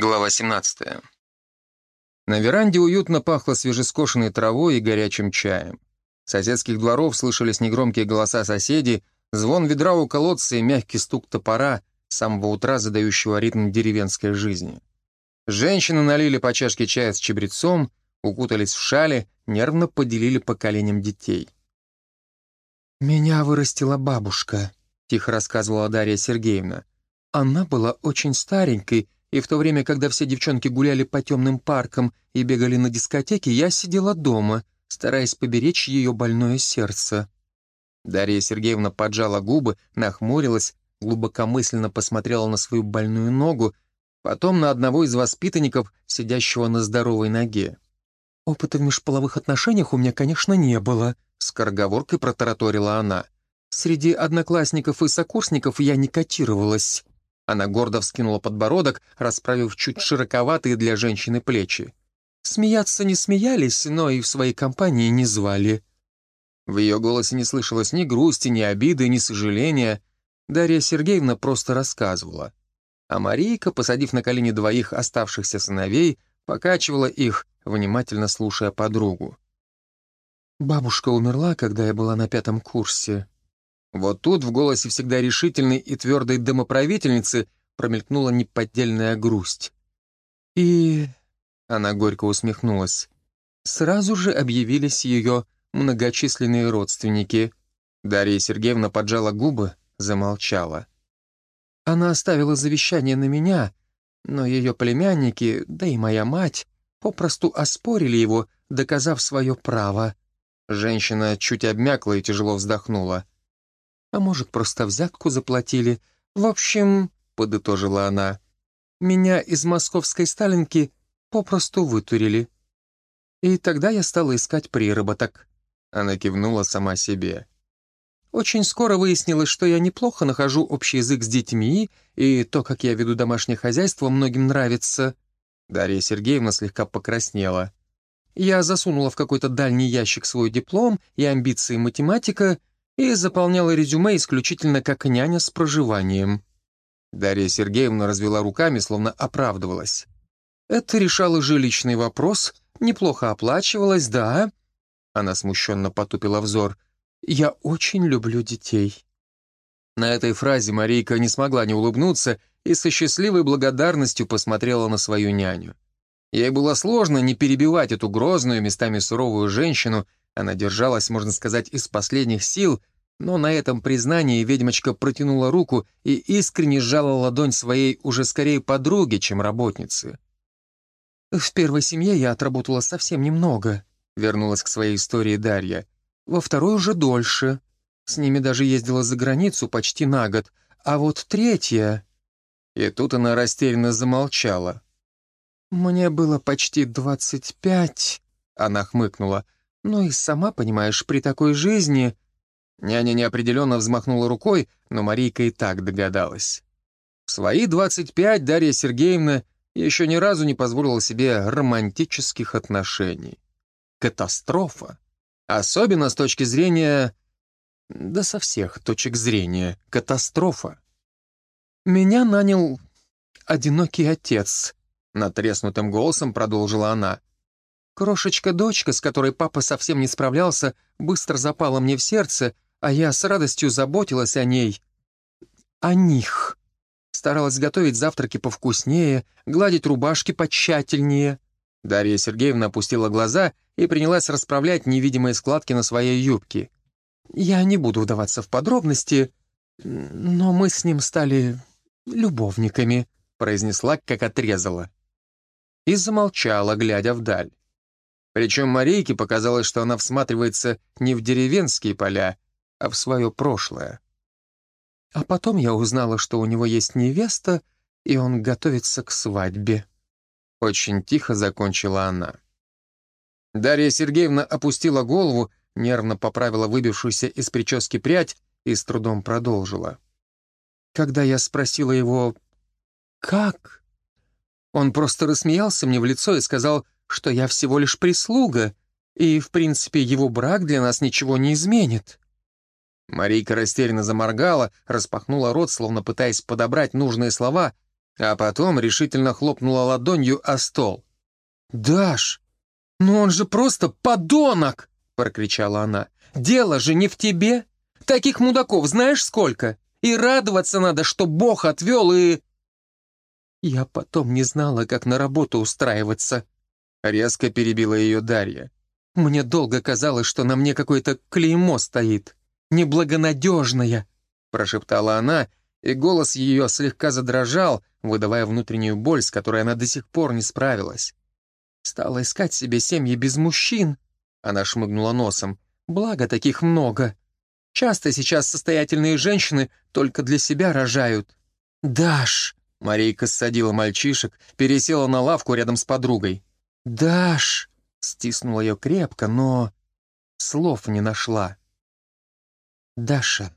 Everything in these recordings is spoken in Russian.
Глава 17. На веранде уютно пахло свежескошенной травой и горячим чаем. С соседских дворов слышались негромкие голоса соседей, звон ведра у колодца и мягкий стук топора, с самого утра задающего ритм деревенской жизни. Женщины налили по чашке чая с чабрецом, укутались в шали, нервно поделили поколением детей. «Меня вырастила бабушка», — тихо рассказывала Дарья Сергеевна. «Она была очень старенькой, и в то время, когда все девчонки гуляли по темным паркам и бегали на дискотеке, я сидела дома, стараясь поберечь ее больное сердце. Дарья Сергеевна поджала губы, нахмурилась, глубокомысленно посмотрела на свою больную ногу, потом на одного из воспитанников, сидящего на здоровой ноге. «Опыта в межполовых отношениях у меня, конечно, не было», — скороговоркой протараторила она. «Среди одноклассников и сокурсников я не котировалась». Она гордо вскинула подбородок, расправив чуть широковатые для женщины плечи. Смеяться не смеялись, но и в своей компании не звали. В ее голосе не слышалось ни грусти, ни обиды, ни сожаления. Дарья Сергеевна просто рассказывала. А Марийка, посадив на колени двоих оставшихся сыновей, покачивала их, внимательно слушая подругу. «Бабушка умерла, когда я была на пятом курсе. Вот тут в голосе всегда решительной и твердой домоправительницы промелькнула неподдельная грусть. И... Она горько усмехнулась. Сразу же объявились ее многочисленные родственники. Дарья Сергеевна поджала губы, замолчала. Она оставила завещание на меня, но ее племянники, да и моя мать, попросту оспорили его, доказав свое право. Женщина чуть обмякла и тяжело вздохнула. А может, просто взятку заплатили. В общем, — подытожила она, — меня из московской Сталинки попросту вытурили. И тогда я стала искать приработок. Она кивнула сама себе. Очень скоро выяснилось, что я неплохо нахожу общий язык с детьми, и то, как я веду домашнее хозяйство, многим нравится. Дарья Сергеевна слегка покраснела. Я засунула в какой-то дальний ящик свой диплом и амбиции математика — и заполняла резюме исключительно как няня с проживанием. Дарья Сергеевна развела руками, словно оправдывалась. Это решало жилищный вопрос, неплохо оплачивалось, да. Она смущенно потупила взор. «Я очень люблю детей». На этой фразе Марийка не смогла не улыбнуться и со счастливой благодарностью посмотрела на свою няню. Ей было сложно не перебивать эту грозную, местами суровую женщину, она держалась, можно сказать, из последних сил, но на этом признании ведьмочка протянула руку и искренне сжала ладонь своей уже скорее подруги, чем работницы. «В первой семье я отработала совсем немного», — вернулась к своей истории Дарья. «Во второй уже дольше. С ними даже ездила за границу почти на год. А вот третья...» И тут она растерянно замолчала. «Мне было почти двадцать пять», — она хмыкнула. «Ну и сама понимаешь, при такой жизни...» Няня неопределенно взмахнула рукой, но Марийка и так догадалась. В свои 25 Дарья Сергеевна еще ни разу не позволила себе романтических отношений. Катастрофа. Особенно с точки зрения... Да со всех точек зрения. Катастрофа. «Меня нанял одинокий отец», — натреснутым голосом продолжила она. «Крошечка-дочка, с которой папа совсем не справлялся, быстро запала мне в сердце, а я с радостью заботилась о ней. О них. Старалась готовить завтраки повкуснее, гладить рубашки потщательнее. Дарья Сергеевна опустила глаза и принялась расправлять невидимые складки на своей юбке. Я не буду вдаваться в подробности, но мы с ним стали любовниками, произнесла, как отрезала. И замолчала, глядя вдаль. Причем Марийке показалось, что она всматривается не в деревенские поля, а в свое прошлое. А потом я узнала, что у него есть невеста, и он готовится к свадьбе. Очень тихо закончила она. Дарья Сергеевна опустила голову, нервно поправила выбившуюся из прически прядь и с трудом продолжила. Когда я спросила его «Как?», он просто рассмеялся мне в лицо и сказал, что я всего лишь прислуга, и, в принципе, его брак для нас ничего не изменит. Марийка растерянно заморгала, распахнула рот, словно пытаясь подобрать нужные слова, А потом решительно хлопнула ладонью о стол. «Даш, ну он же просто подонок!» — прокричала она. «Дело же не в тебе! Таких мудаков знаешь сколько? И радоваться надо, что Бог отвел и...» «Я потом не знала, как на работу устраиваться», — резко перебила ее Дарья. «Мне долго казалось, что на мне какое-то клеймо стоит. Неблагонадежное», — прошептала она, и голос ее слегка задрожал, выдавая внутреннюю боль, с которой она до сих пор не справилась. «Стала искать себе семьи без мужчин», — она шмыгнула носом. «Благо, таких много. Часто сейчас состоятельные женщины только для себя рожают». «Даш!» — Марийка ссадила мальчишек, пересела на лавку рядом с подругой. «Даш!» — стиснула ее крепко, но слов не нашла. «Даша!»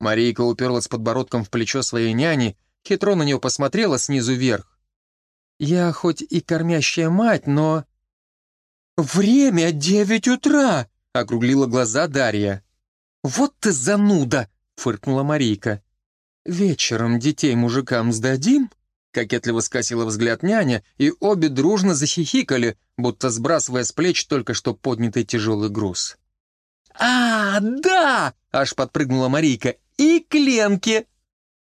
Марийка уперлась подбородком в плечо своей няни, хитро на нее посмотрела снизу вверх. «Я хоть и кормящая мать, но...» «Время девять утра!» — округлила глаза Дарья. «Вот ты зануда!» — фыркнула Марийка. «Вечером детей мужикам сдадим?» Кокетливо скосила взгляд няня, и обе дружно захихикали, будто сбрасывая с плеч только что поднятый тяжелый груз. «А, да!» — аж подпрыгнула Марийка. «И к Ленке!»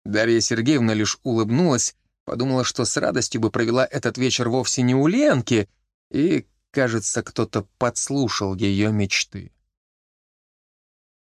Дарья Сергеевна лишь улыбнулась, подумала, что с радостью бы провела этот вечер вовсе не у Ленки, и, кажется, кто-то подслушал ее мечты.